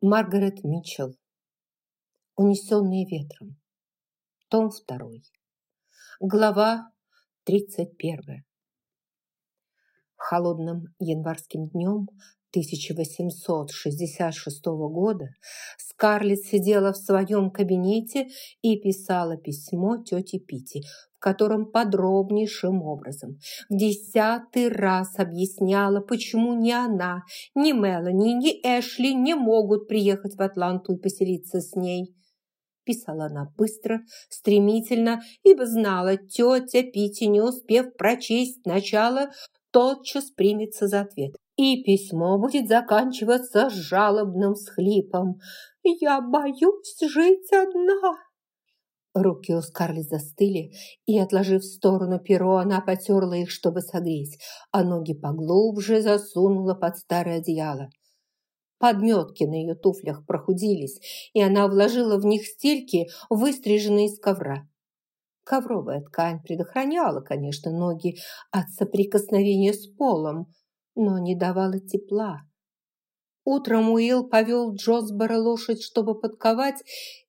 Маргарет Митчелл. Унесенные ветром. Том 2. Глава 31. Холодным январским днем 1866 года Скарлетт сидела в своем кабинете и писала письмо тете Пити, в котором подробнейшим образом в десятый раз объясняла, почему ни она, ни Мелани, ни Эшли не могут приехать в Атланту и поселиться с ней. Писала она быстро, стремительно, ибо знала, тетя Пити, не успев прочесть начало, тотчас примется за ответ. И письмо будет заканчиваться жалобным схлипом. «Я боюсь жить одна!» Руки у Скарлетт застыли, и, отложив в сторону перо, она потерла их, чтобы согреть, а ноги поглубже засунула под старое одеяло. Подметки на ее туфлях прохудились, и она вложила в них стельки, выстриженные из ковра. Ковровая ткань предохраняла, конечно, ноги от соприкосновения с полом, но не давала тепла. Утром Уилл повел Джосбора лошадь, чтобы подковать,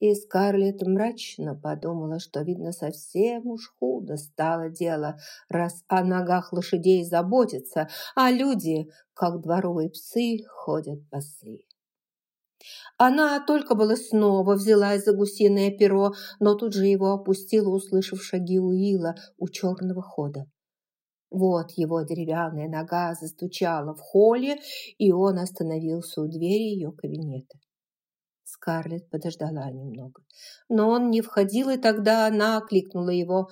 и Скарлетт мрачно подумала, что, видно, совсем уж худо стало дело, раз о ногах лошадей заботятся, а люди, как дворовые псы, ходят босые. Она только было снова взялась за гусиное перо, но тут же его опустила, услышав шаги Уилла у черного хода. Вот его деревянная нога застучала в холле, и он остановился у двери ее кабинета. Скарлетт подождала немного. Но он не входил, и тогда она окликнула его.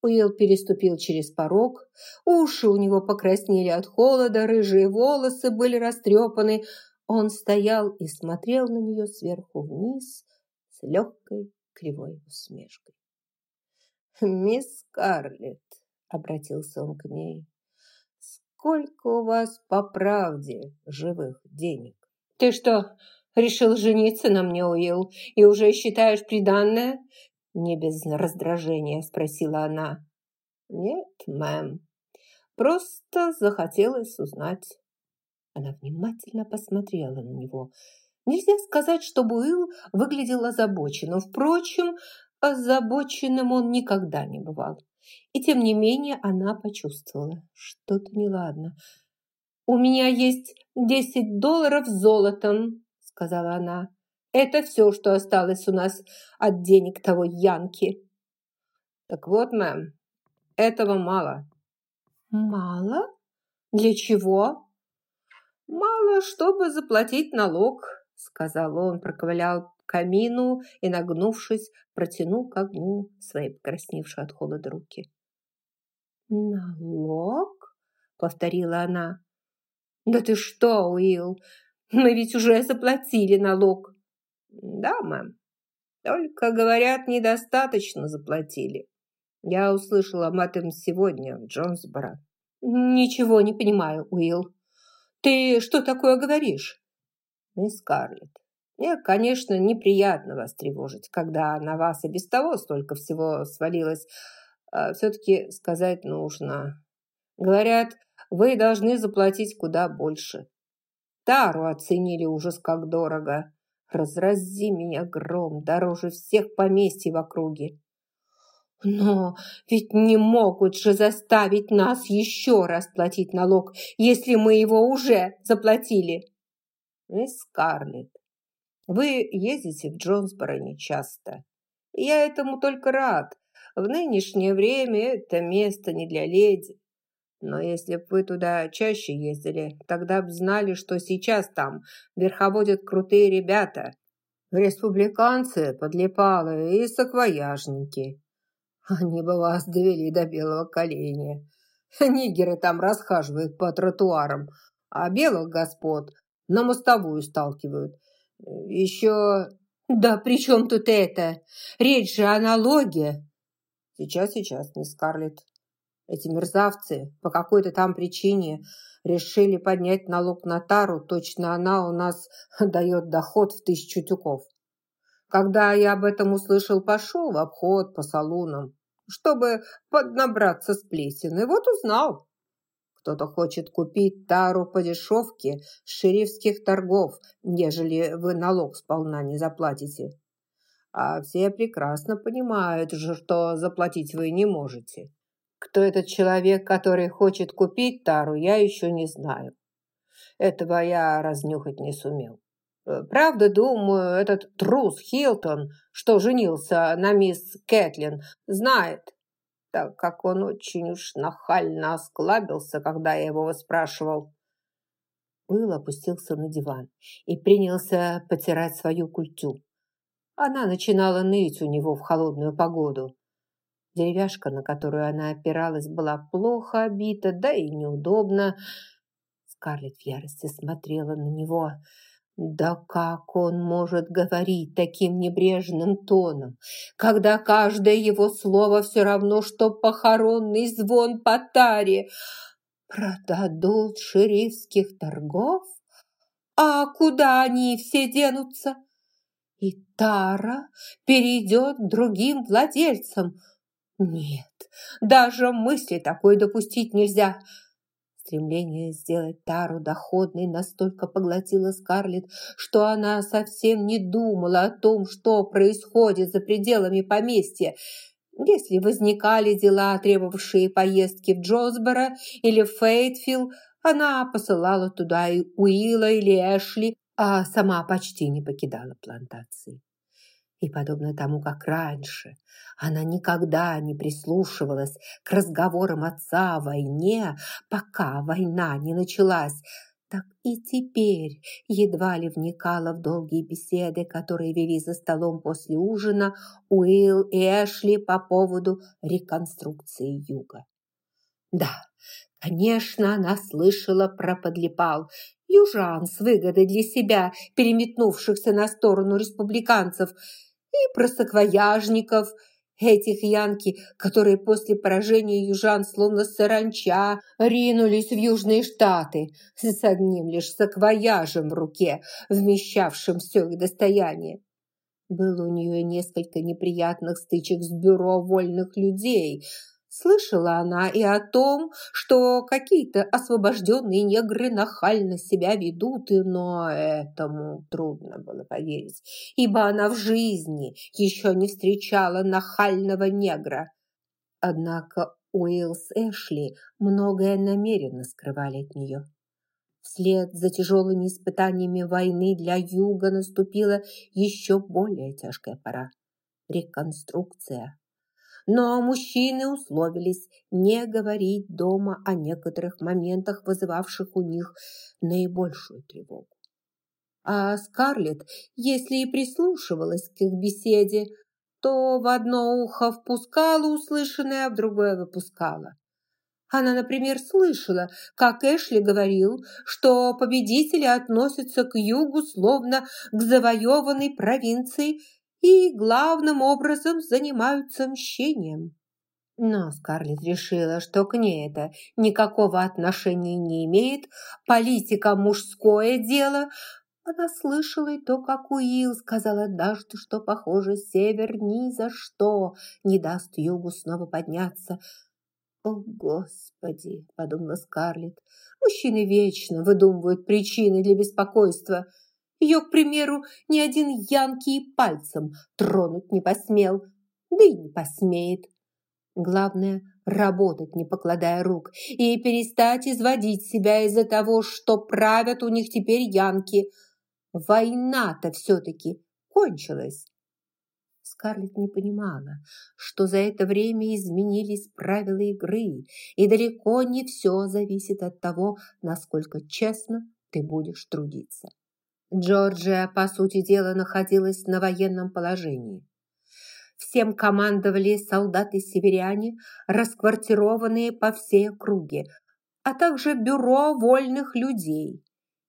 Уилл переступил через порог. Уши у него покраснели от холода, рыжие волосы были растрепаны. Он стоял и смотрел на нее сверху вниз с легкой кривой усмешкой. «Мисс Скарлетт», — обратился он к ней, — «сколько у вас по правде живых денег?» «Ты что, Решил жениться на мне, Уилл, и уже считаешь приданное?» Не без раздражения спросила она. «Нет, мэм, просто захотелось узнать». Она внимательно посмотрела на него. Нельзя сказать, чтобы Уилл выглядел озабоченным. Впрочем, озабоченным он никогда не бывал. И тем не менее она почувствовала что-то неладно. «У меня есть десять долларов золотом», сказала она. «Это все, что осталось у нас от денег того Янки». «Так вот, мэм, этого мало». «Мало? Для чего?» «Мало, чтобы заплатить налог», — сказал он, проковылял камину и, нагнувшись, протянул к огню свои покрасневшие от холода руки. «Налог?» — повторила она. «Да ты что, Уилл, мы ведь уже заплатили налог. Да, мэм. Только, говорят, недостаточно заплатили. Я услышала об этом сегодня в Джонсборо. Ничего не понимаю, Уилл. Ты что такое говоришь? Мисс Скарлетт, мне, конечно, неприятно вас тревожить, когда на вас и без того столько всего свалилось. А Все-таки сказать нужно. Говорят, вы должны заплатить куда больше. Тару оценили ужас как дорого. Разрази меня гром, дороже всех поместьй в округе. Но ведь не могут же заставить нас еще раз платить налог, если мы его уже заплатили. Мисс Скарлетт, вы ездите в Джонсборо нечасто. Я этому только рад. В нынешнее время это место не для леди. Но если б вы туда чаще ездили, тогда б знали, что сейчас там верховодят крутые ребята. Республиканцы, подлипалы и саквояжники. Они бы вас довели до белого коленя. Нигеры там расхаживают по тротуарам, а белых господ на мостовую сталкивают. Еще... Да при чем тут это? Речь же о налоге. Сейчас, сейчас, мисс Скарлетт. Эти мерзавцы по какой-то там причине решили поднять налог на тару, точно она у нас дает доход в тысячу тюков. Когда я об этом услышал, пошел в обход по салонам, чтобы поднабраться сплетен, и вот узнал, кто-то хочет купить тару по дешевке с шерифских торгов, ежели вы налог сполна не заплатите. А все прекрасно понимают же, что заплатить вы не можете. Кто этот человек, который хочет купить тару, я еще не знаю. Этого я разнюхать не сумел. Э, правда, думаю, этот трус Хилтон, что женился на мисс Кэтлин, знает, так как он очень уж нахально осклабился, когда я его выспрашивал. Уилл опустился на диван и принялся потирать свою культю. Она начинала ныть у него в холодную погоду. Деревяшка, на которую она опиралась, была плохо обита, да и неудобно. Скарлетт в ярости смотрела на него. Да как он может говорить таким небрежным тоном, когда каждое его слово все равно, что похоронный звон по таре? Продадут шерифских торгов? А куда они все денутся? И тара перейдет другим владельцам. Нет, даже мысли такой допустить нельзя. Стремление сделать Тару доходной настолько поглотило Скарлетт, что она совсем не думала о том, что происходит за пределами поместья. Если возникали дела, требовавшие поездки в Джозборо или в Фейтфилл, она посылала туда и Уилла или Эшли, а сама почти не покидала плантации. И, подобно тому, как раньше, она никогда не прислушивалась к разговорам отца о войне, пока война не началась, так и теперь едва ли вникала в долгие беседы, которые вели за столом после ужина Уилл и Эшли по поводу реконструкции юга. Да, конечно, она слышала про подлипал, южан с выгодой для себя, переметнувшихся на сторону республиканцев – и про саквояжников, этих янки, которые после поражения южан словно саранча ринулись в Южные Штаты с одним лишь саквояжем в руке, вмещавшим все их достояние. Было у нее несколько неприятных стычек с бюро вольных людей – Слышала она и о том, что какие-то освобожденные негры нахально себя ведут, но этому трудно было поверить, ибо она в жизни еще не встречала нахального негра. Однако Уиллс Эшли многое намеренно скрывали от нее. Вслед за тяжелыми испытаниями войны для Юга наступила еще более тяжкая пора – реконструкция но мужчины условились не говорить дома о некоторых моментах, вызывавших у них наибольшую тревогу. А Скарлетт, если и прислушивалась к их беседе, то в одно ухо впускала услышанное, а в другое выпускала. Она, например, слышала, как Эшли говорил, что победители относятся к югу словно к завоеванной провинции и главным образом занимаются мщением. Но Скарлетт решила, что к ней это никакого отношения не имеет, политика – мужское дело. Она слышала и то, как Уилл сказал однажды, что, похоже, север ни за что не даст югу снова подняться. «О, Господи!» – подумала Скарлетт. «Мужчины вечно выдумывают причины для беспокойства». Ее, к примеру, ни один Янки и пальцем тронуть не посмел, да и не посмеет. Главное – работать, не покладая рук, и перестать изводить себя из-за того, что правят у них теперь Янки. Война-то все-таки кончилась. Скарлетт не понимала, что за это время изменились правила игры, и далеко не все зависит от того, насколько честно ты будешь трудиться. Джорджия, по сути дела, находилась на военном положении. Всем командовали солдаты-северяне, расквартированные по всей округе, а также бюро вольных людей.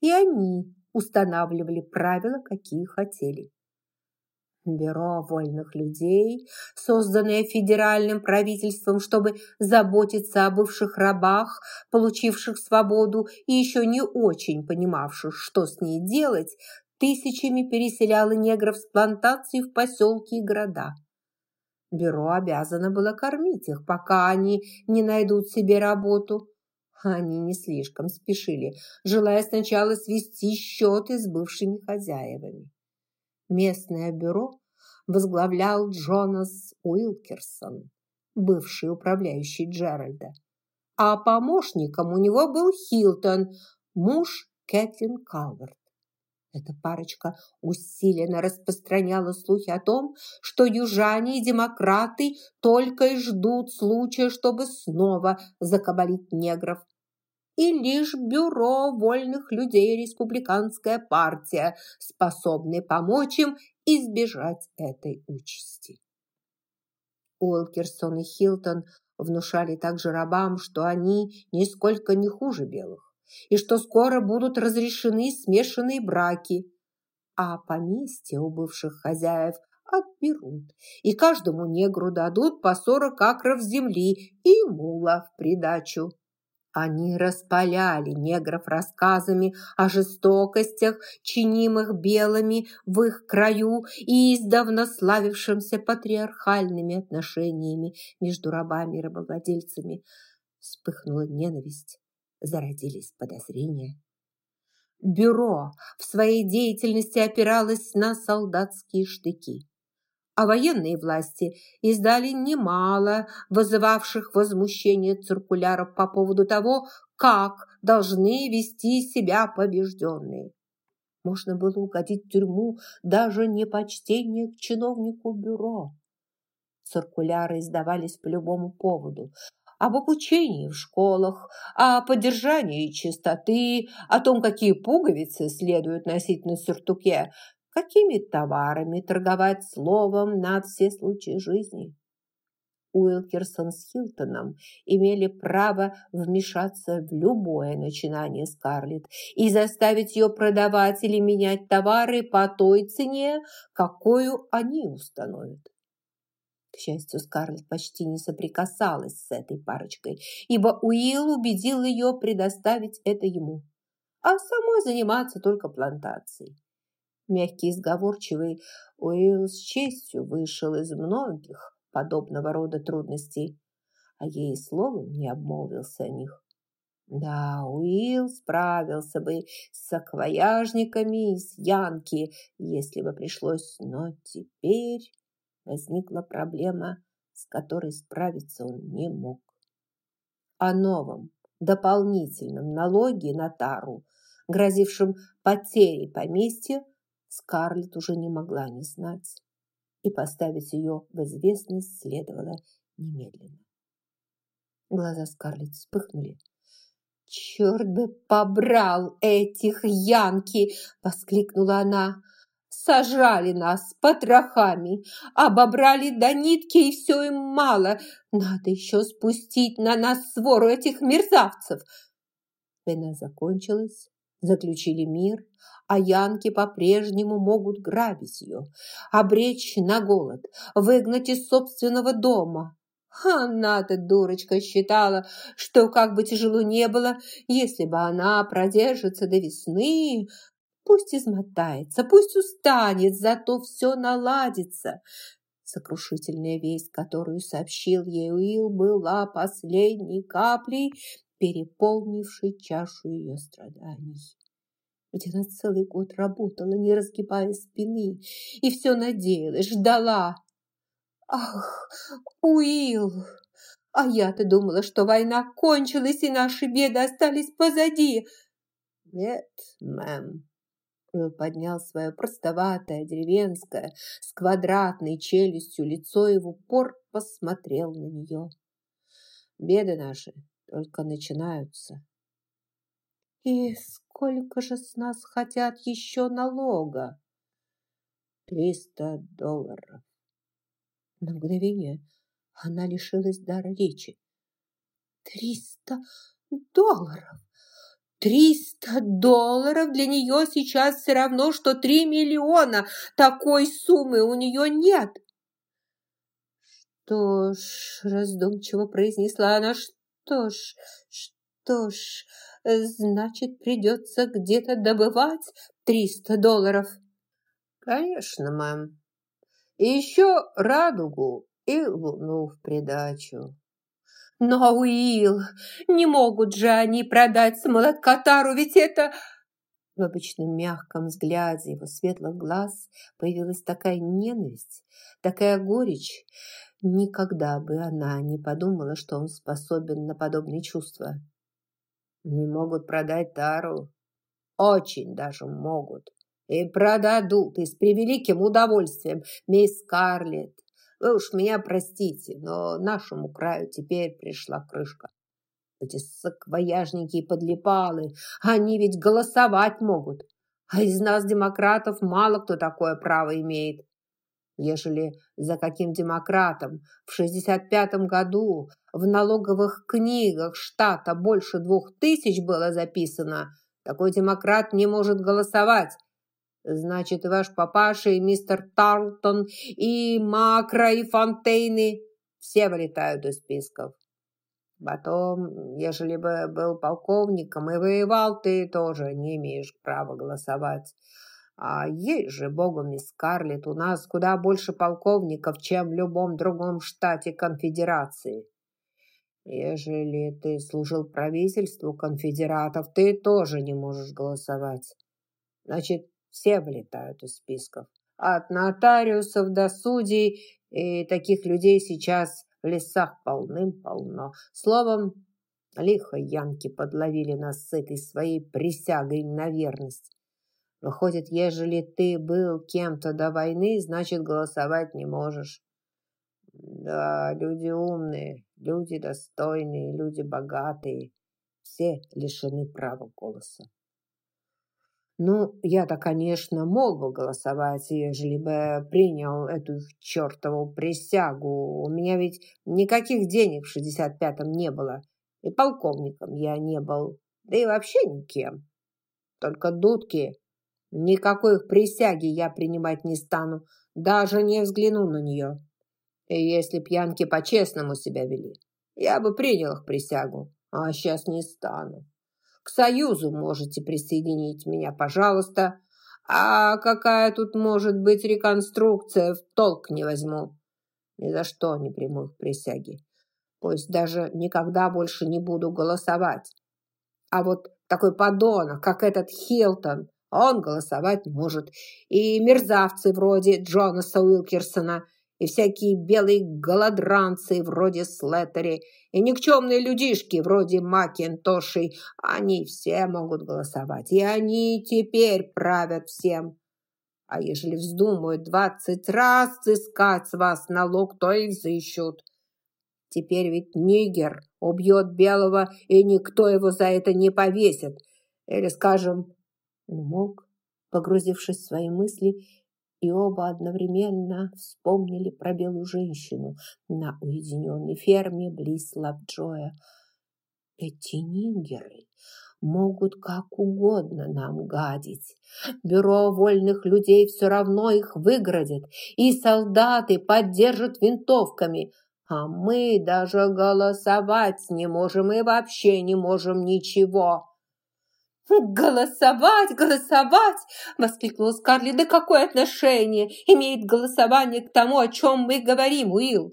И они устанавливали правила, какие хотели. Бюро вольных людей, созданное федеральным правительством, чтобы заботиться о бывших рабах, получивших свободу и еще не очень понимавших, что с ней делать, тысячами переселяло негров с плантаций в поселки и города. Бюро обязано было кормить их, пока они не найдут себе работу. Они не слишком спешили, желая сначала свести счеты с бывшими хозяевами. Местное бюро возглавлял Джонас Уилкерсон, бывший управляющий Джеральда, а помощником у него был Хилтон, муж Кэтлин Калверт. Эта парочка усиленно распространяла слухи о том, что южане и демократы только и ждут случая, чтобы снова закабалить негров. И лишь бюро вольных людей республиканская партия способны помочь им избежать этой участи. Уилкерсон и Хилтон внушали также рабам, что они нисколько не хуже белых и что скоро будут разрешены смешанные браки, а поместье у бывших хозяев отберут, и каждому негру дадут по сорок акров земли и мула в придачу. Они распаляли негров рассказами о жестокостях, чинимых белыми в их краю и издавна славившимся патриархальными отношениями между рабами и рабовладельцами. Вспыхнула ненависть, зародились подозрения. Бюро в своей деятельности опиралось на солдатские штыки, а военные власти издали немало вызывавших возмущение циркуляров по поводу того, как должны вести себя побежденные. Можно было угодить в тюрьму даже непочтение к чиновнику бюро. Циркуляры издавались по любому поводу, об обучении в школах, о поддержании чистоты, о том, какие пуговицы следует носить на сюртуке, какими товарами торговать словом на все случаи жизни. Уилкерсон с Хилтоном имели право вмешаться в любое начинание Скарлетт и заставить ее продавать или менять товары по той цене, какую они установят. К счастью, Скарлетт почти не соприкасалась с этой парочкой, ибо Уилл убедил ее предоставить это ему, а самой заниматься только плантацией. Мягкий и сговорчивый Уилл с честью вышел из многих подобного рода трудностей, а ей словом не обмолвился о них. Да, Уилл справился бы с саквояжниками и с Янки, если бы пришлось, но теперь возникла проблема, с которой справиться он не мог. О новом дополнительном налоге на тару, грозившем потерей поместья, Скарлетт уже не могла не знать, и поставить ее в известность следовало немедленно. Глаза Скарлетт вспыхнули. «Черт бы побрал этих янки!» – воскликнула она сожрали нас потрохами, обобрали до нитки, и все им мало. Надо еще спустить на нас свору этих мерзавцев. Война закончилась, заключили мир, а янки по-прежнему могут грабить ее, обречь на голод, выгнать из собственного дома. Она-то, дурочка, считала, что как бы тяжело не было, если бы она продержится до весны, Пусть измотается, пусть устанет, зато все наладится. Сокрушительная весть, которую сообщил ей Уилл, была последней каплей, переполнившей чашу ее страданий. Ведь она целый год работала, не разгибая спины, и все надеялась, ждала. Ах, Уилл! А я-то думала, что война кончилась, и наши беды остались позади. Нет, мэм, поднял свое простоватое, деревенское, с квадратной челюстью лицо и в упор посмотрел на нее. Беды наши только начинаются. И сколько же с нас хотят еще налога? Триста долларов. На мгновение она лишилась дара речи. Триста долларов! Триста долларов для нее сейчас все равно, что три миллиона. Такой суммы у нее нет. Что ж, раздумчиво произнесла она, что ж, что ж, значит, придется где-то добывать триста долларов. Конечно, мэм. И еще радугу и луну в придачу. Но, Уилл, не могут же они продать самолет Катару, ведь это... В обычном мягком взгляде его светлых глаз появилась такая ненависть, такая горечь. Никогда бы она не подумала, что он способен на подобные чувства. Не могут продать Тару. Очень даже могут. И продадут, и с превеликим удовольствием. Мисс Скарлетт, вы уж меня простите, но нашему краю теперь пришла крышка. Эти саквояжники и подлипалы, они ведь голосовать могут. А из нас, демократов, мало кто такое право имеет. Ежели за каким демократом в 65-м году в налоговых книгах штата больше двух тысяч было записано, такой демократ не может голосовать. Значит, и ваш папаша, и мистер Тарлтон, и Макро, и Фонтейны все вылетают из списков. Потом, ежели бы был полковником и воевал, ты тоже не имеешь права голосовать. А есть же, богу, мисс Скарлетт, у нас куда больше полковников, чем в любом другом штате конфедерации. Ежели ты служил правительству конфедератов, ты тоже не можешь голосовать. Значит, все вылетают из списков. От нотариусов до судей, и таких людей сейчас в лесах полным-полно. Словом, лихо янки подловили нас с этой своей присягой на верность. Выходит, ежели ты был кем-то до войны, значит, голосовать не можешь. Да, люди умные, люди достойные, люди богатые. Все лишены права голоса. Ну, я-то, конечно, мог бы голосовать, ежели бы принял эту чертову присягу. У меня ведь никаких денег в 65-м не было. И полковником я не был. Да и вообще никем. Только дудки Никакой присяги я принимать не стану, даже не взгляну на нее. И если пьянки по-честному себя вели, я бы принял их присягу, а сейчас не стану. К союзу можете присоединить меня, пожалуйста. А какая тут может быть реконструкция, в толк не возьму. Ни за что не приму их присяги. Пусть даже никогда больше не буду голосовать. А вот такой подонок, как этот Хилтон, он голосовать может. И мерзавцы вроде Джонаса Уилкерсона, и всякие белые голодранцы вроде Слеттери, и никчемные людишки вроде Макинтошей, они все могут голосовать, и они теперь правят всем. А ежели вздумают двадцать раз искать с вас налог, то и взыщут. Теперь ведь нигер убьет белого, и никто его за это не повесит. Или, скажем, умолк, погрузившись в свои мысли, и оба одновременно вспомнили про белую женщину на уединенной ферме близ Лавджоя. Эти нигеры могут как угодно нам гадить. Бюро вольных людей все равно их выградит, и солдаты поддержат винтовками, а мы даже голосовать не можем и вообще не можем ничего. «Голосовать, голосовать!» – воскликнула Скарлетт. «Да какое отношение имеет голосование к тому, о чем мы говорим, Уилл?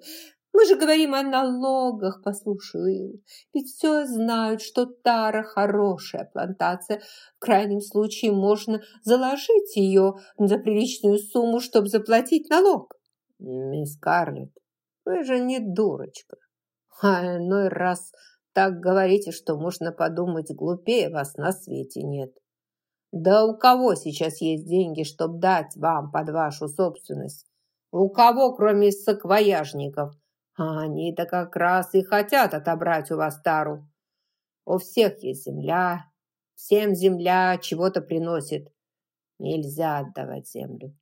Мы же говорим о налогах, послушай, Уилл. Ведь все знают, что Тара хорошая плантация. В крайнем случае можно заложить ее за приличную сумму, чтобы заплатить налог». «Мисс Скарлетт, вы же не дурочка. А иной раз так говорите, что можно подумать, глупее вас на свете нет. Да у кого сейчас есть деньги, чтобы дать вам под вашу собственность? У кого, кроме саквояжников? А они-то как раз и хотят отобрать у вас тару. У всех есть земля, всем земля чего-то приносит. Нельзя отдавать землю.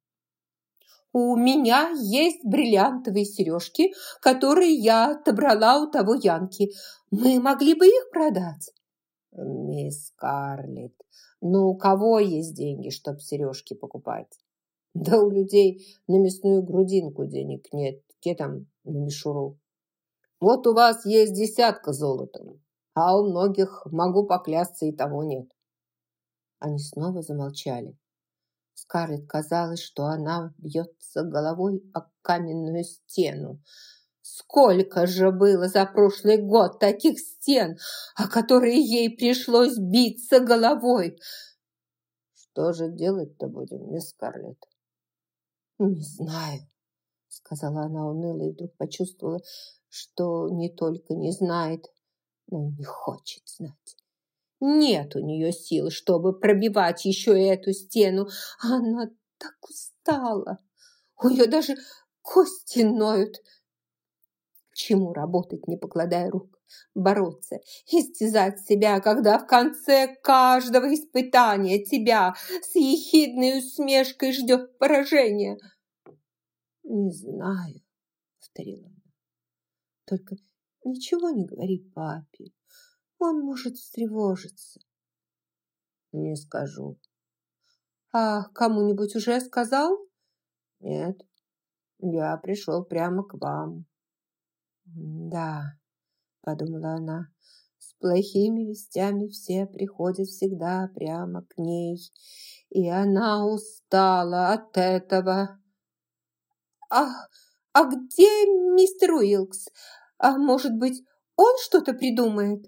У меня есть бриллиантовые сережки, которые я отобрала у того Янки. Мы могли бы их продать. Мисс Карлетт, ну у кого есть деньги, чтобы сережки покупать? Да у людей на мясную грудинку денег нет. Где там на мишуру? Вот у вас есть десятка золотом, а у многих, могу поклясться, и того нет. Они снова замолчали. Скарлетт казалось, что она бьется головой о каменную стену. Сколько же было за прошлый год таких стен, о которые ей пришлось биться головой? Что же делать-то будем, мисс Скарлетт? Не знаю, сказала она уныло и вдруг почувствовала, что не только не знает, но и не хочет знать. Нет у нее сил, чтобы пробивать еще эту стену. Она так устала. У нее даже кости ноют. К чему работать, не покладая рук? Бороться, истязать себя, когда в конце каждого испытания тебя с ехидной усмешкой ждет поражение. «Не знаю», — повторила она. «Только ничего не говори папе. Он может встревожиться». «Не скажу». «А кому-нибудь уже сказал?» «Нет, я пришел прямо к вам». «Да», — подумала она, — «с плохими вестями все приходят всегда прямо к ней, и она устала от этого». «А, а где мистер Уилкс? А может быть, он что-то придумает?»